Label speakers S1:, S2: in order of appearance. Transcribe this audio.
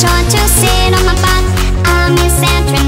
S1: Sean to sit on my butt. I'm eccentric.